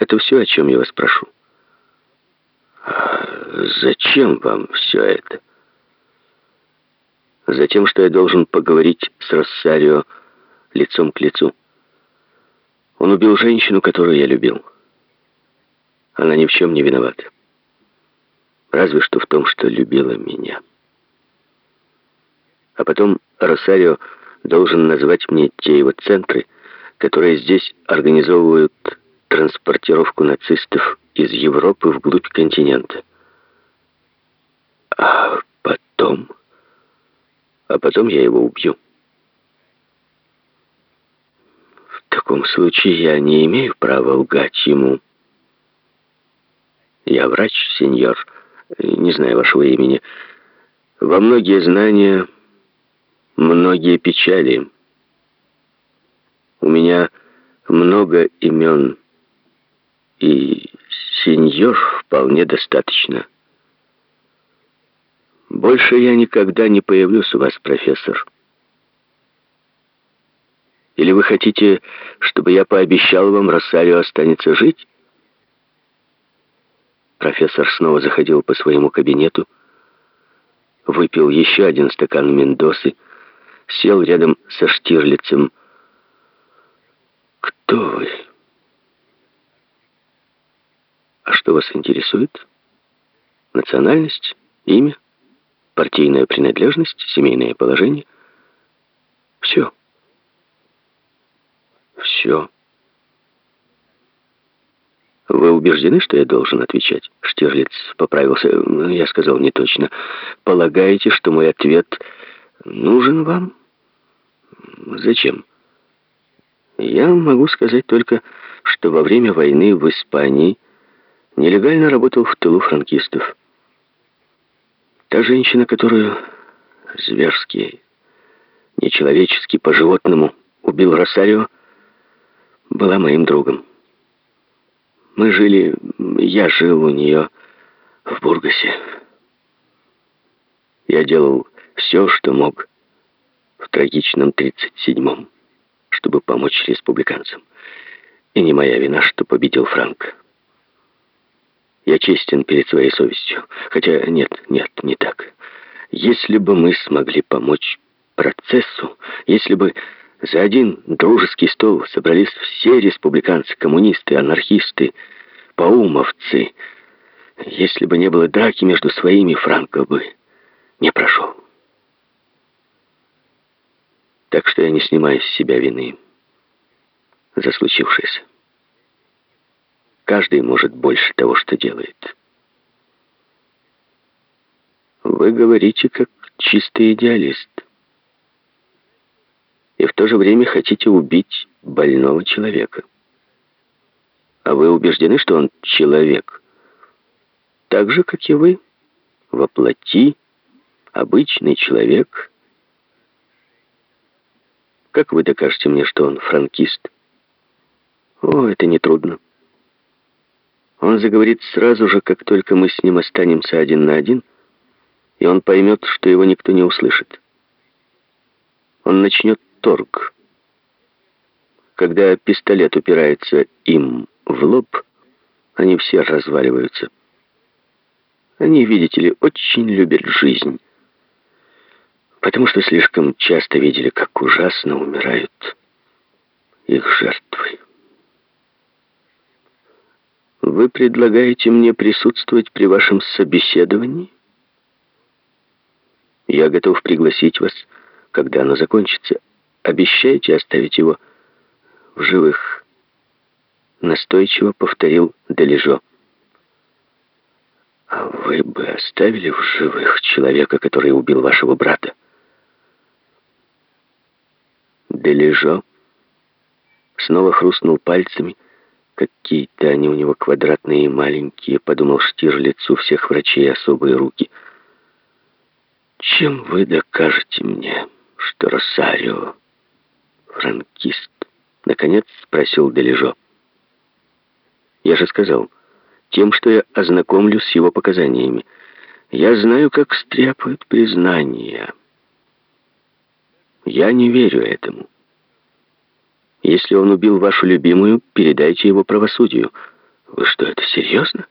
Это все, о чем я вас прошу. А зачем вам все это? Затем, что я должен поговорить с Россарио лицом к лицу. Он убил женщину, которую я любил. Она ни в чем не виновата. Разве что в том, что любила меня. А потом Росарио должен назвать мне те его центры, которые здесь организовывают транспортировку нацистов из Европы вглубь континента. А потом... А потом я его убью. В таком случае я не имею права лгать ему. Я врач, сеньор, не знаю вашего имени. Во многие знания, многие печали. У меня много имен, и сеньор вполне достаточно. Больше я никогда не появлюсь у вас, профессор. Или вы хотите, чтобы я пообещал вам, Росарио останется жить? Профессор снова заходил по своему кабинету, выпил еще один стакан Мендосы, сел рядом со Штирлицем. «Кто вы?» «А что вас интересует? Национальность? Имя?» партийная принадлежность, семейное положение. Все. Все. Вы убеждены, что я должен отвечать? Штирлиц поправился. Я сказал не точно. Полагаете, что мой ответ нужен вам? Зачем? Я могу сказать только, что во время войны в Испании нелегально работал в тылу франкистов. Та женщина, которую зверски, нечеловечески, по-животному убил Росарио, была моим другом. Мы жили, я жил у нее в Бургасе. Я делал все, что мог в трагичном 37-м, чтобы помочь республиканцам. И не моя вина, что победил Франк. Я честен перед своей совестью. Хотя нет, нет, не так. Если бы мы смогли помочь процессу, если бы за один дружеский стол собрались все республиканцы, коммунисты, анархисты, поумовцы, если бы не было драки между своими, Франко бы не прошел. Так что я не снимаю с себя вины за случившееся. Каждый может больше того, что делает. Вы говорите, как чистый идеалист. И в то же время хотите убить больного человека. А вы убеждены, что он человек? Так же, как и вы. Воплоти, обычный человек. Как вы докажете мне, что он франкист? О, это нетрудно. Он заговорит сразу же, как только мы с ним останемся один на один, и он поймет, что его никто не услышит. Он начнет торг. Когда пистолет упирается им в лоб, они все разваливаются. Они, видите ли, очень любят жизнь, потому что слишком часто видели, как ужасно умирают их жертвы. Вы предлагаете мне присутствовать при вашем собеседовании? Я готов пригласить вас, когда оно закончится. Обещаете оставить его в живых? Настойчиво повторил Дележо. А вы бы оставили в живых человека, который убил вашего брата? Дележо снова хрустнул пальцами, Какие-то они у него квадратные и маленькие, подумал Штирлиц, у всех врачей особые руки. Чем вы докажете мне, что Росарио франкист? Наконец спросил Дележо. Я же сказал, тем, что я ознакомлюсь с его показаниями. Я знаю, как стряпают признания. Я не верю этому. Если он убил вашу любимую, передайте его правосудию. Вы что, это серьезно?